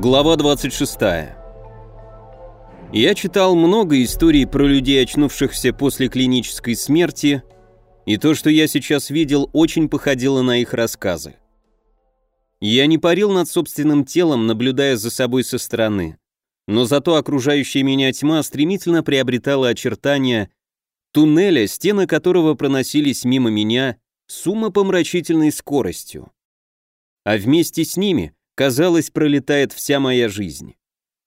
Глава 26. Я читал много историй про людей, очнувшихся после клинической смерти, и то, что я сейчас видел, очень походило на их рассказы. Я не парил над собственным телом, наблюдая за собой со стороны, но зато окружающая меня тьма стремительно приобретала очертания туннеля, стены которого проносились мимо меня с умопомрачительной скоростью. А вместе с ними — Казалось, пролетает вся моя жизнь.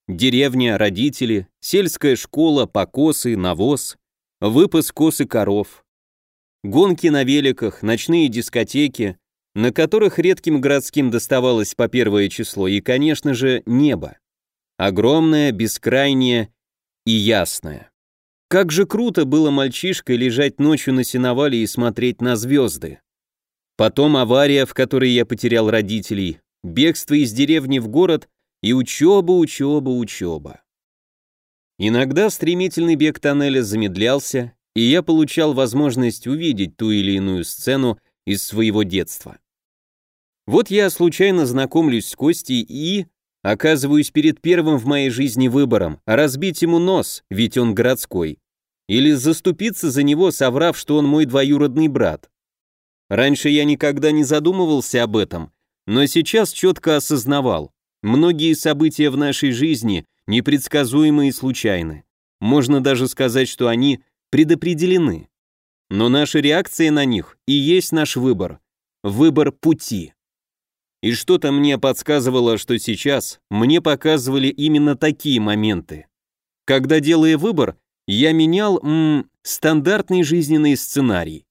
Деревня, родители, сельская школа, покосы, навоз, выпас косы коров. Гонки на великах, ночные дискотеки, на которых редким городским доставалось по первое число, и, конечно же, небо. Огромное, бескрайнее и ясное. Как же круто было мальчишкой лежать ночью на сеновале и смотреть на звезды. Потом авария, в которой я потерял родителей, бегство из деревни в город и учеба, учеба, учеба. Иногда стремительный бег тоннеля замедлялся, и я получал возможность увидеть ту или иную сцену из своего детства. Вот я случайно знакомлюсь с Костей и оказываюсь перед первым в моей жизни выбором – разбить ему нос, ведь он городской, или заступиться за него, соврав, что он мой двоюродный брат. Раньше я никогда не задумывался об этом, но сейчас четко осознавал, многие события в нашей жизни непредсказуемы и случайны. Можно даже сказать, что они предопределены. Но наша реакция на них и есть наш выбор. Выбор пути. И что-то мне подсказывало, что сейчас мне показывали именно такие моменты. Когда делая выбор, я менял м, стандартный жизненный сценарий.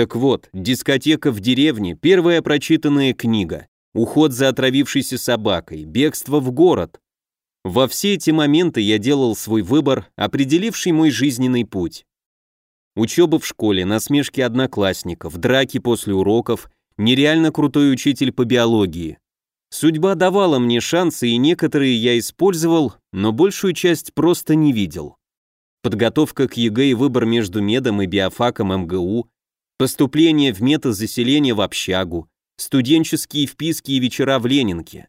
Так вот, дискотека в деревне, первая прочитанная книга, уход за отравившейся собакой, бегство в город. Во все эти моменты я делал свой выбор, определивший мой жизненный путь. Учеба в школе, насмешки одноклассников, драки после уроков, нереально крутой учитель по биологии. Судьба давала мне шансы, и некоторые я использовал, но большую часть просто не видел. Подготовка к ЕГЭ и выбор между медом и биофаком МГУ поступление в мед, заселение в общагу, студенческие вписки и вечера в Ленинке.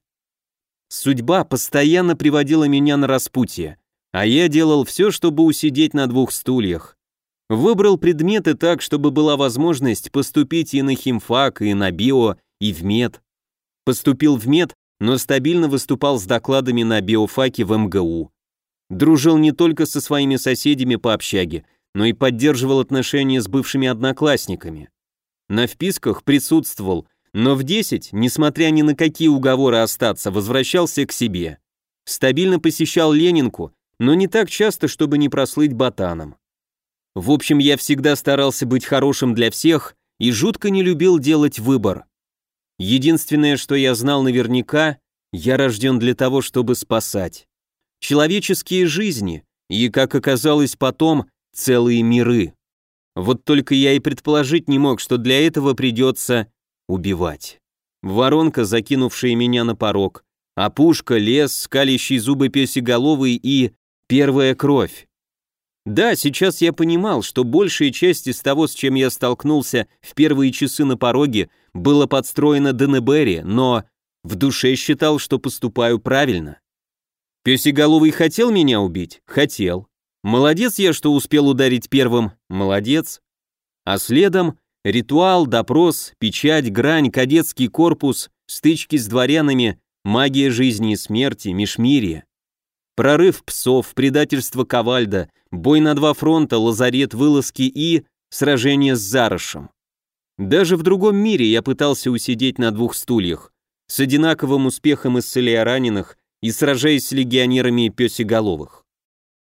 Судьба постоянно приводила меня на распутье, а я делал все, чтобы усидеть на двух стульях. Выбрал предметы так, чтобы была возможность поступить и на химфак, и на био, и в мед. Поступил в мед, но стабильно выступал с докладами на биофаке в МГУ. Дружил не только со своими соседями по общаге, но и поддерживал отношения с бывшими одноклассниками. На вписках присутствовал, но в 10, несмотря ни на какие уговоры остаться, возвращался к себе. Стабильно посещал Ленинку, но не так часто, чтобы не прослыть ботаном. В общем, я всегда старался быть хорошим для всех и жутко не любил делать выбор. Единственное, что я знал наверняка, я рожден для того, чтобы спасать. Человеческие жизни, и, как оказалось потом, целые миры. Вот только я и предположить не мог, что для этого придется убивать. Воронка, закинувшая меня на порог, опушка, лес, скалящий зубы песеголовый и первая кровь. Да, сейчас я понимал, что большая часть из того, с чем я столкнулся в первые часы на пороге, было подстроено Денебери, но в душе считал, что поступаю правильно. Песеголовый хотел меня убить? Хотел. Молодец я, что успел ударить первым, молодец. А следом ритуал, допрос, печать, грань, кадетский корпус, стычки с дворянами, магия жизни и смерти, межмирье. Прорыв псов, предательство Ковальда, бой на два фронта, лазарет, вылазки и сражение с Зарошем. Даже в другом мире я пытался усидеть на двух стульях, с одинаковым успехом исцеляя раненых и сражаясь с легионерами песеголовых.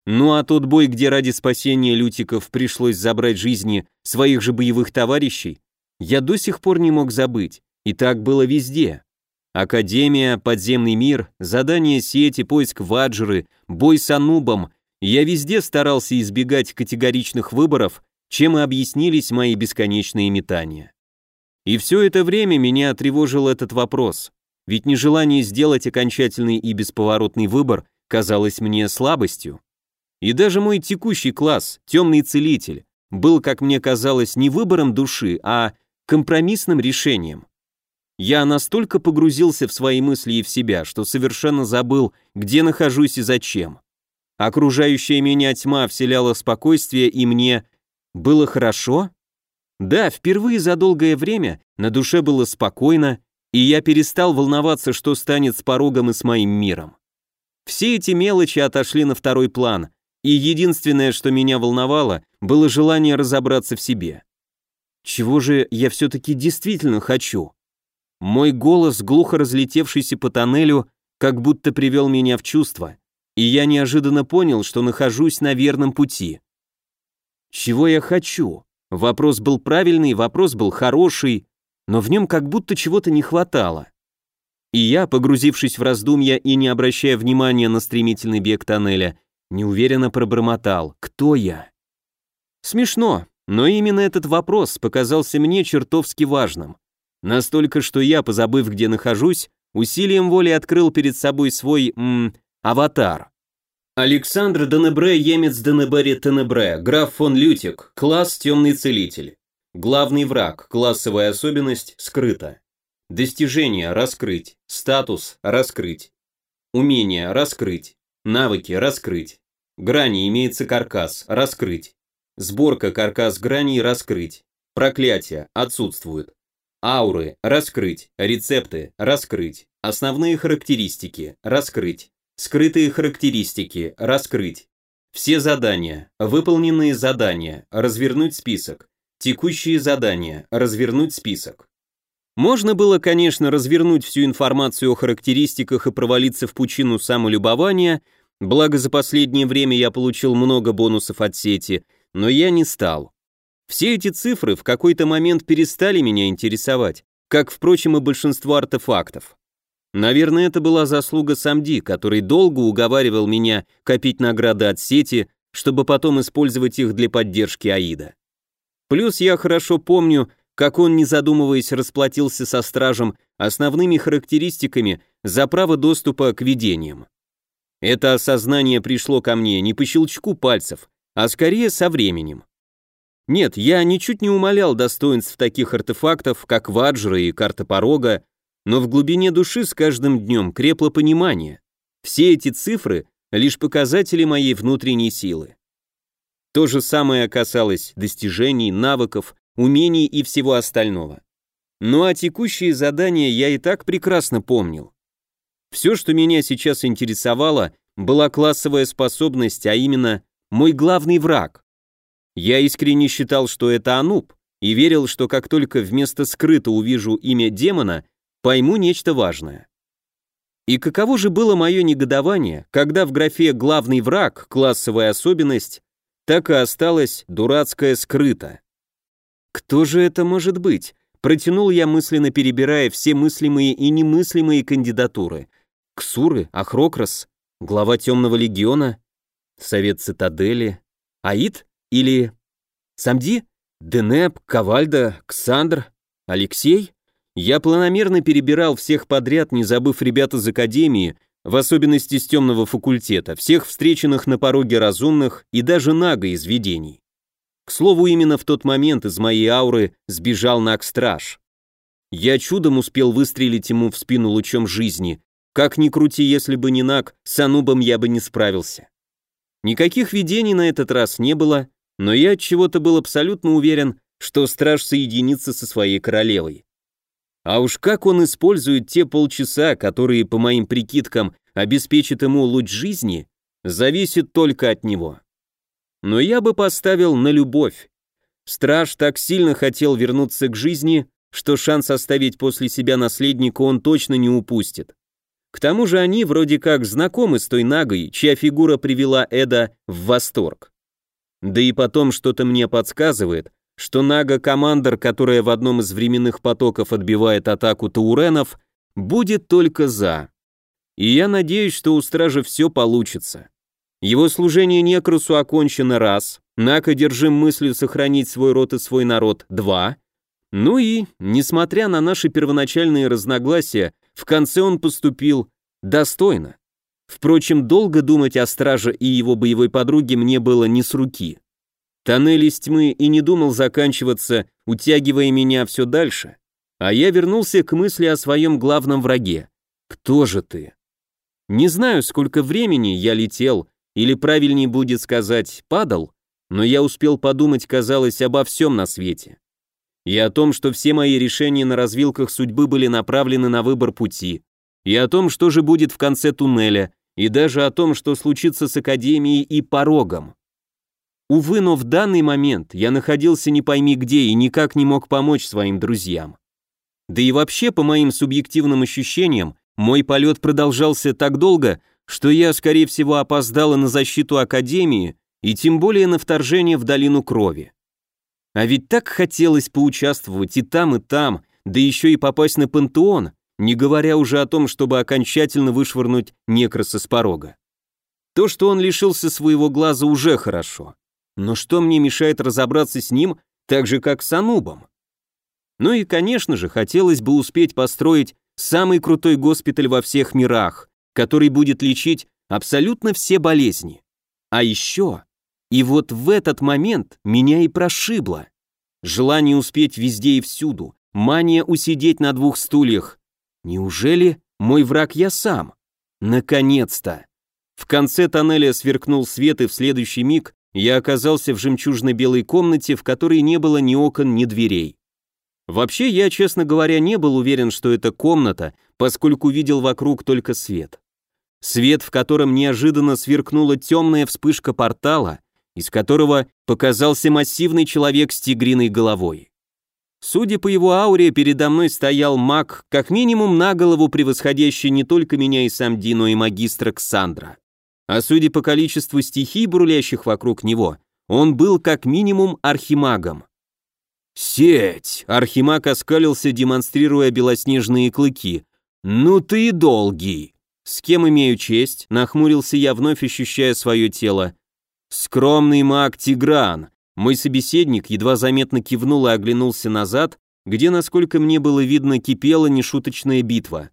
Ну а тот бой, где ради спасения лютиков пришлось забрать жизни своих же боевых товарищей, я до сих пор не мог забыть, и так было везде. Академия, подземный мир, задание сети, поиск ваджры, бой с анубом, я везде старался избегать категоричных выборов, чем и объяснились мои бесконечные метания. И все это время меня тревожил этот вопрос, ведь нежелание сделать окончательный и бесповоротный выбор казалось мне слабостью. И даже мой текущий класс, темный целитель, был, как мне казалось, не выбором души, а компромиссным решением. Я настолько погрузился в свои мысли и в себя, что совершенно забыл, где нахожусь и зачем. Окружающая меня тьма вселяла спокойствие, и мне было хорошо? Да, впервые за долгое время на душе было спокойно, и я перестал волноваться, что станет с порогом и с моим миром. Все эти мелочи отошли на второй план, и единственное, что меня волновало, было желание разобраться в себе. Чего же я все-таки действительно хочу? Мой голос, глухо разлетевшийся по тоннелю, как будто привел меня в чувство, и я неожиданно понял, что нахожусь на верном пути. Чего я хочу? Вопрос был правильный, вопрос был хороший, но в нем как будто чего-то не хватало. И я, погрузившись в раздумья и не обращая внимания на стремительный бег тоннеля, неуверенно пробормотал «Кто я?». Смешно, но именно этот вопрос показался мне чертовски важным. Настолько, что я, позабыв, где нахожусь, усилием воли открыл перед собой свой, м, аватар. Александр Денебре, Емец Денебери Тенебре, граф фон Лютик, класс Темный Целитель. Главный враг, классовая особенность, скрыта. Достижение – раскрыть. Статус – раскрыть. Умение – раскрыть. Навыки – раскрыть. Грани имеется каркас – раскрыть. Сборка каркас граней – раскрыть. Проклятия – отсутствуют. Ауры – раскрыть. Рецепты – раскрыть. Основные характеристики – раскрыть. Скрытые характеристики – раскрыть. Все задания. Выполненные задания. Развернуть список. Текущие задания. Развернуть список. Можно было, конечно, развернуть всю информацию о характеристиках и провалиться в пучину самолюбования, благо за последнее время я получил много бонусов от сети, но я не стал. Все эти цифры в какой-то момент перестали меня интересовать, как, впрочем, и большинство артефактов. Наверное, это была заслуга Самди, который долго уговаривал меня копить награды от сети, чтобы потом использовать их для поддержки Аида. Плюс я хорошо помню, как он, не задумываясь, расплатился со стражем основными характеристиками за право доступа к видениям. Это осознание пришло ко мне не по щелчку пальцев, а скорее со временем. Нет, я ничуть не умалял достоинств таких артефактов, как ваджра и карта порога, но в глубине души с каждым днем крепло понимание. Все эти цифры — лишь показатели моей внутренней силы. То же самое касалось достижений, навыков, умений и всего остального. Ну а текущие задания я и так прекрасно помнил. Все, что меня сейчас интересовало, была классовая способность, а именно мой главный враг. Я искренне считал, что это Ануб, и верил, что как только вместо скрыто увижу имя демона, пойму нечто важное. И каково же было мое негодование, когда в графе «главный враг» классовая особенность так и осталась дурацкая скрыто. Кто же это может быть? Протянул я мысленно, перебирая все мыслимые и немыслимые кандидатуры. Ксуры, Ахрокрас, глава Темного Легиона, Совет Цитадели, Аид или Самди, Денеп, Кавальда, Ксандр, Алексей? Я планомерно перебирал всех подряд, не забыв ребят из Академии, в особенности с темного факультета, всех встреченных на пороге разумных и даже нага из видений. К слову, именно в тот момент из моей ауры сбежал Наг-страж. Я чудом успел выстрелить ему в спину лучом жизни. Как ни крути, если бы не Наг, с Анубом я бы не справился. Никаких видений на этот раз не было, но я от чего-то был абсолютно уверен, что страж соединится со своей королевой. А уж как он использует те полчаса, которые, по моим прикидкам, обеспечат ему луч жизни, зависит только от него но я бы поставил на любовь. Страж так сильно хотел вернуться к жизни, что шанс оставить после себя наследника он точно не упустит. К тому же они вроде как знакомы с той Нагой, чья фигура привела Эда в восторг. Да и потом что-то мне подсказывает, что Нага-командер, которая в одном из временных потоков отбивает атаку тауренов, будет только за. И я надеюсь, что у стража все получится. Его служение Некрусу окончено раз, Нака держим мыслью сохранить свой род и свой народ два, ну и, несмотря на наши первоначальные разногласия, в конце он поступил достойно. Впрочем, долго думать о страже и его боевой подруге мне было не с руки. Тоннель из тьмы и не думал заканчиваться, утягивая меня все дальше, а я вернулся к мысли о своем главном враге. Кто же ты? Не знаю, сколько времени я летел, или правильнее будет сказать, падал, но я успел подумать, казалось, обо всем на свете. И о том, что все мои решения на развилках судьбы были направлены на выбор пути, и о том, что же будет в конце туннеля, и даже о том, что случится с Академией и порогом. Увы, но в данный момент я находился не пойми где и никак не мог помочь своим друзьям. Да и вообще, по моим субъективным ощущениям, мой полет продолжался так долго, что я, скорее всего, опоздала на защиту Академии и тем более на вторжение в Долину Крови. А ведь так хотелось поучаствовать и там, и там, да еще и попасть на пантеон, не говоря уже о том, чтобы окончательно вышвырнуть некроса с порога. То, что он лишился своего глаза, уже хорошо. Но что мне мешает разобраться с ним так же, как с Анубом? Ну и, конечно же, хотелось бы успеть построить самый крутой госпиталь во всех мирах, который будет лечить абсолютно все болезни. А еще, и вот в этот момент меня и прошибло. Желание успеть везде и всюду, мания усидеть на двух стульях. Неужели мой враг я сам? Наконец-то! В конце тоннеля сверкнул свет, и в следующий миг я оказался в жемчужно-белой комнате, в которой не было ни окон, ни дверей. Вообще, я, честно говоря, не был уверен, что это комната, поскольку видел вокруг только свет. Свет, в котором неожиданно сверкнула темная вспышка портала, из которого показался массивный человек с тигриной головой. Судя по его ауре, передо мной стоял маг, как минимум на голову превосходящий не только меня и сам Ди, но и магистра Ксандра. А судя по количеству стихий, брулящих вокруг него, он был как минимум архимагом. «Сеть!» — архимаг оскалился, демонстрируя белоснежные клыки. «Ну ты и долгий!» «С кем имею честь?» — нахмурился я, вновь ощущая свое тело. «Скромный маг Тигран!» Мой собеседник едва заметно кивнул и оглянулся назад, где, насколько мне было видно, кипела нешуточная битва.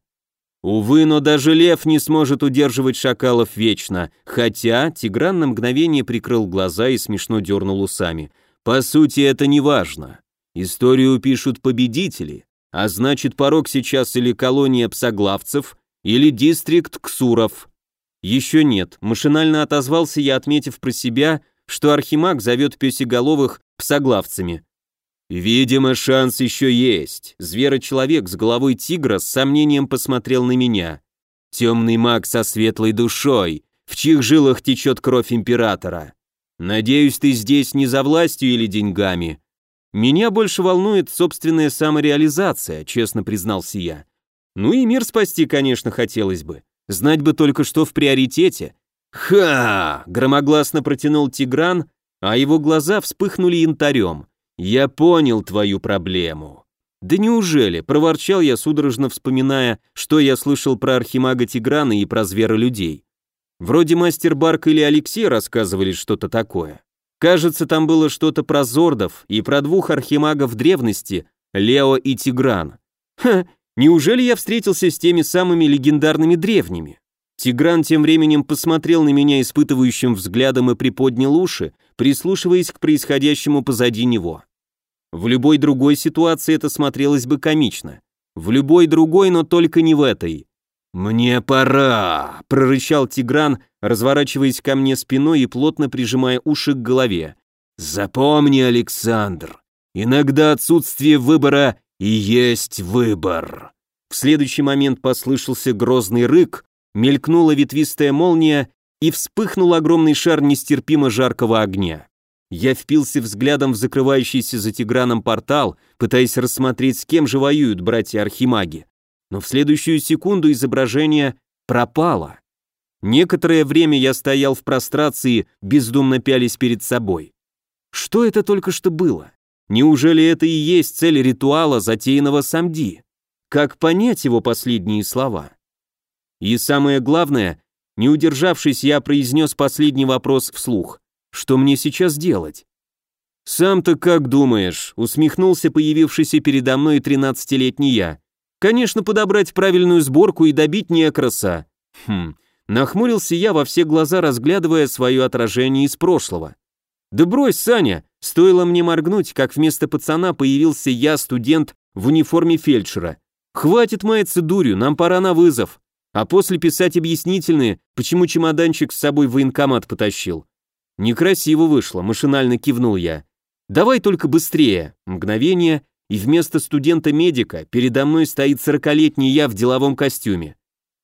Увы, но даже лев не сможет удерживать шакалов вечно, хотя Тигран на мгновение прикрыл глаза и смешно дернул усами. По сути, это не важно. Историю пишут победители, а значит, порог сейчас или колония псоглавцев, или дистрикт ксуров. Еще нет, машинально отозвался я, отметив про себя, что Архимаг зовет песеголовых псоглавцами. «Видимо, шанс еще есть». Зверочеловек с головой тигра с сомнением посмотрел на меня. «Темный маг со светлой душой, в чьих жилах течет кровь императора. Надеюсь, ты здесь не за властью или деньгами». «Меня больше волнует собственная самореализация», честно признался я. «Ну и мир спасти, конечно, хотелось бы. Знать бы только, что в приоритете». «Ха!» — громогласно протянул Тигран, а его глаза вспыхнули янтарем. «Я понял твою проблему». «Да неужели?» — проворчал я, судорожно вспоминая, что я слышал про архимага Тиграна и про зверолюдей. Вроде мастер Барк или Алексей рассказывали что-то такое. Кажется, там было что-то про Зордов и про двух архимагов древности, Лео и Тигран. Ха, Неужели я встретился с теми самыми легендарными древними? Тигран тем временем посмотрел на меня испытывающим взглядом и приподнял уши, прислушиваясь к происходящему позади него. В любой другой ситуации это смотрелось бы комично. В любой другой, но только не в этой. «Мне пора!» – прорычал Тигран, разворачиваясь ко мне спиной и плотно прижимая уши к голове. «Запомни, Александр, иногда отсутствие выбора и есть выбор. В следующий момент послышался грозный рык, мелькнула ветвистая молния и вспыхнул огромный шар нестерпимо жаркого огня. Я впился взглядом в закрывающийся за Тиграном портал, пытаясь рассмотреть, с кем же воюют братья-архимаги. Но в следующую секунду изображение пропало. Некоторое время я стоял в прострации, бездумно пялись перед собой. Что это только что было? Неужели это и есть цель ритуала, затеянного Самди? Как понять его последние слова? И самое главное, не удержавшись, я произнес последний вопрос вслух. Что мне сейчас делать? «Сам-то как думаешь?» — усмехнулся появившийся передо мной тринадцатилетний я. «Конечно, подобрать правильную сборку и добить некраса». Хм, нахмурился я во все глаза, разглядывая свое отражение из прошлого. «Да брось, Саня!» Стоило мне моргнуть, как вместо пацана появился я, студент в униформе фельдшера. «Хватит маяться дурью, нам пора на вызов». А после писать объяснительные, почему чемоданчик с собой в военкомат потащил. Некрасиво вышло, машинально кивнул я. Давай только быстрее. Мгновение, и вместо студента-медика передо мной стоит сорокалетний я в деловом костюме.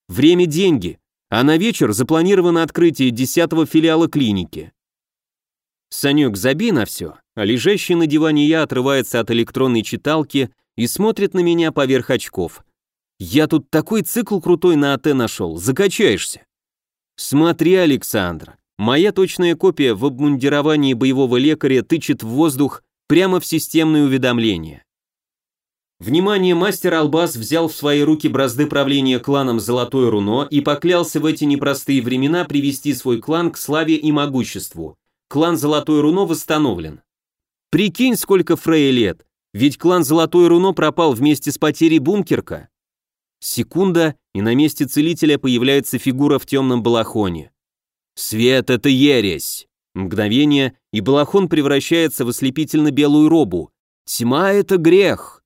Время – деньги, а на вечер запланировано открытие десятого филиала клиники. Санек, забей на все, а лежащий на диване я отрывается от электронной читалки и смотрит на меня поверх очков. Я тут такой цикл крутой на АТ нашел, закачаешься. Смотри, Александр, моя точная копия в обмундировании боевого лекаря тычет в воздух прямо в системное уведомление. Внимание, мастер Албас взял в свои руки бразды правления кланом Золотое Руно и поклялся в эти непростые времена привести свой клан к славе и могуществу. Клан Золотое Руно восстановлен. Прикинь, сколько Фрей лет, ведь клан Золотое Руно пропал вместе с потерей Бункерка. Секунда, и на месте целителя появляется фигура в темном балахоне. «Свет — это ересь!» Мгновение, и балахон превращается в ослепительно-белую робу. «Тьма — это грех!»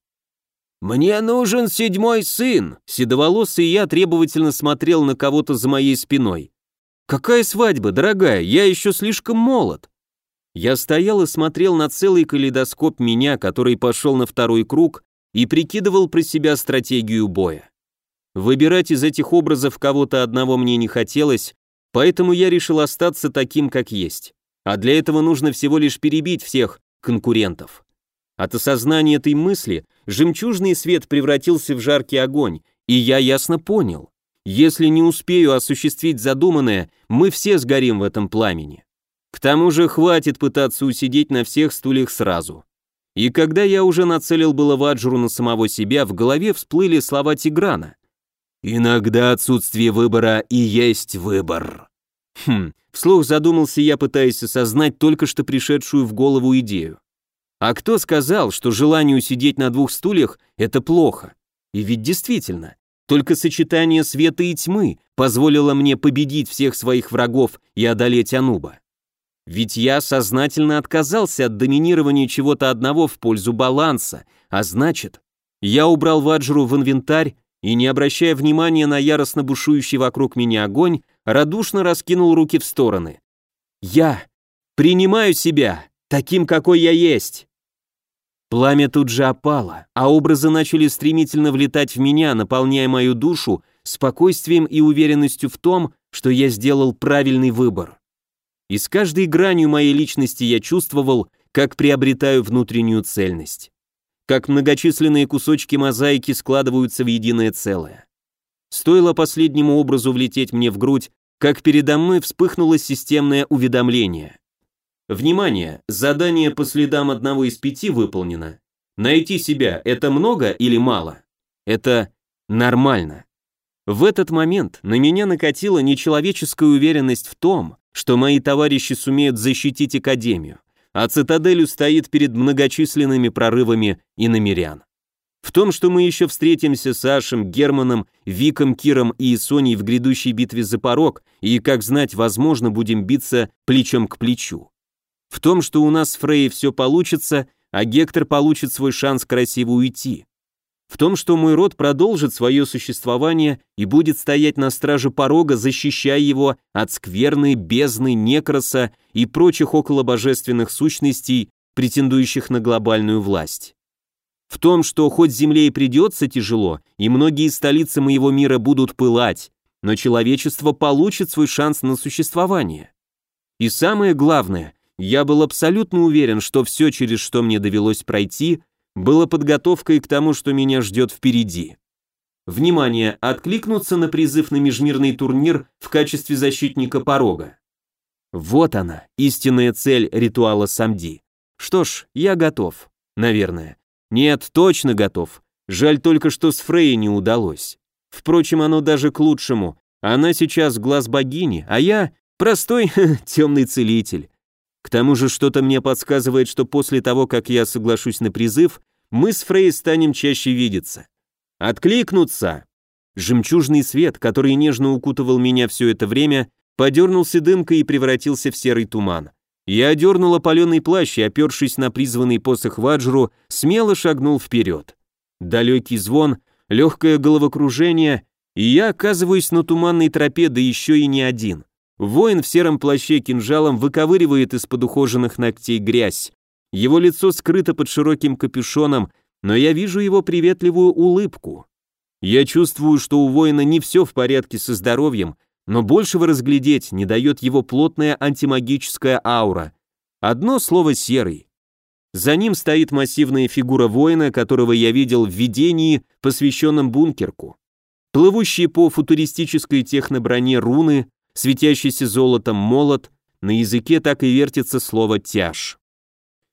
«Мне нужен седьмой сын!» Седоволосый я требовательно смотрел на кого-то за моей спиной. «Какая свадьба, дорогая? Я еще слишком молод!» Я стоял и смотрел на целый калейдоскоп меня, который пошел на второй круг, и прикидывал про себя стратегию боя. Выбирать из этих образов кого-то одного мне не хотелось, поэтому я решил остаться таким, как есть. А для этого нужно всего лишь перебить всех конкурентов. От осознания этой мысли жемчужный свет превратился в жаркий огонь, и я ясно понял. Если не успею осуществить задуманное, мы все сгорим в этом пламени. К тому же хватит пытаться усидеть на всех стульях сразу. И когда я уже нацелил было ваджру на самого себя, в голове всплыли слова Тиграна. Иногда отсутствие выбора и есть выбор. Хм, вслух задумался я, пытаясь осознать только что пришедшую в голову идею. А кто сказал, что желание усидеть на двух стульях – это плохо? И ведь действительно, только сочетание света и тьмы позволило мне победить всех своих врагов и одолеть Ануба. Ведь я сознательно отказался от доминирования чего-то одного в пользу баланса, а значит, я убрал Ваджру в инвентарь и, не обращая внимания на яростно бушующий вокруг меня огонь, радушно раскинул руки в стороны. «Я принимаю себя, таким, какой я есть!» Пламя тут же опало, а образы начали стремительно влетать в меня, наполняя мою душу спокойствием и уверенностью в том, что я сделал правильный выбор. И с каждой гранью моей личности я чувствовал, как приобретаю внутреннюю цельность как многочисленные кусочки мозаики складываются в единое целое. Стоило последнему образу влететь мне в грудь, как передо мной вспыхнуло системное уведомление. Внимание! Задание по следам одного из пяти выполнено. Найти себя – это много или мало? Это нормально. В этот момент на меня накатила нечеловеческая уверенность в том, что мои товарищи сумеют защитить Академию а цитадель устоит перед многочисленными прорывами иномерян. В том, что мы еще встретимся с Ашем, Германом, Виком, Киром и Соней в грядущей битве за порог, и, как знать, возможно, будем биться плечом к плечу. В том, что у нас с Фрей все получится, а Гектор получит свой шанс красиво уйти в том, что мой род продолжит свое существование и будет стоять на страже порога, защищая его от скверной, бездны, некроса и прочих околобожественных сущностей, претендующих на глобальную власть. В том, что хоть земле и придется тяжело, и многие столицы моего мира будут пылать, но человечество получит свой шанс на существование. И самое главное, я был абсолютно уверен, что все, через что мне довелось пройти, было подготовкой к тому, что меня ждет впереди. Внимание, откликнуться на призыв на межмирный турнир в качестве защитника порога. Вот она, истинная цель ритуала Самди. Что ж, я готов, наверное. Нет, точно готов. Жаль только, что с Фрей не удалось. Впрочем, оно даже к лучшему. Она сейчас глаз богини, а я простой темный целитель. К тому же что-то мне подсказывает, что после того, как я соглашусь на призыв, мы с Фрей станем чаще видеться. Откликнуться! Жемчужный свет, который нежно укутывал меня все это время, подернулся дымкой и превратился в серый туман. Я одернул опаленный плащ и, опершись на призванный посох Ваджру, смело шагнул вперед. Далекий звон, легкое головокружение, и я оказываюсь на туманной тропе, да еще и не один. Воин в сером плаще кинжалом выковыривает из-под ухоженных ногтей грязь. Его лицо скрыто под широким капюшоном, но я вижу его приветливую улыбку. Я чувствую, что у воина не все в порядке со здоровьем, но большего разглядеть не дает его плотная антимагическая аура. Одно слово «серый». За ним стоит массивная фигура воина, которого я видел в видении, посвященном бункерку. Плывущие по футуристической техноброне руны, светящийся золотом молот, на языке так и вертится слово «тяж».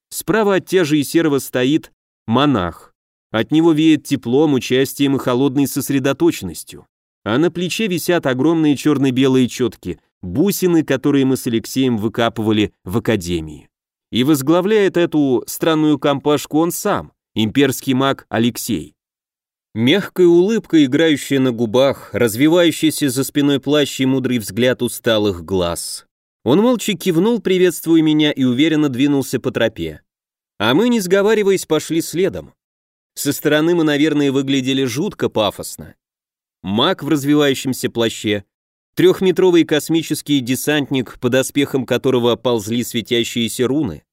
Справа от тяжа и серого стоит монах. От него веет теплом, участием и холодной сосредоточенностью. А на плече висят огромные черно-белые четки, бусины, которые мы с Алексеем выкапывали в академии. И возглавляет эту странную компашку он сам, имперский маг Алексей. Мягкая улыбка, играющая на губах, развивающийся за спиной плащ и мудрый взгляд усталых глаз. Он молча кивнул, приветствуя меня, и уверенно двинулся по тропе. А мы, не сговариваясь, пошли следом. Со стороны мы, наверное, выглядели жутко пафосно. Маг в развивающемся плаще, трехметровый космический десантник, под оспехом которого ползли светящиеся руны,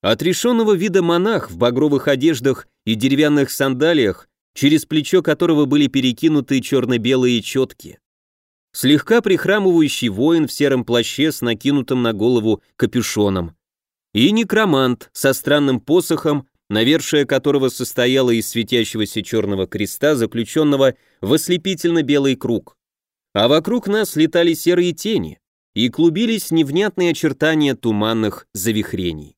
отрешенного вида монах в багровых одеждах и деревянных сандалиях, через плечо которого были перекинуты черно-белые четки. Слегка прихрамывающий воин в сером плаще с накинутым на голову капюшоном. И некромант со странным посохом, навершие которого состояло из светящегося черного креста, заключенного в ослепительно-белый круг. А вокруг нас летали серые тени и клубились невнятные очертания туманных завихрений.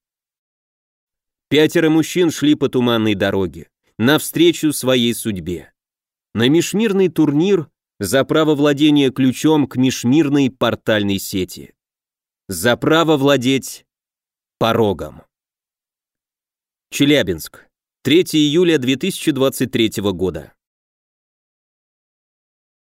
Пятеро мужчин шли по туманной дороге навстречу своей судьбе. На межмирный турнир за право владения ключом к межмирной портальной сети. За право владеть порогом. Челябинск. 3 июля 2023 года.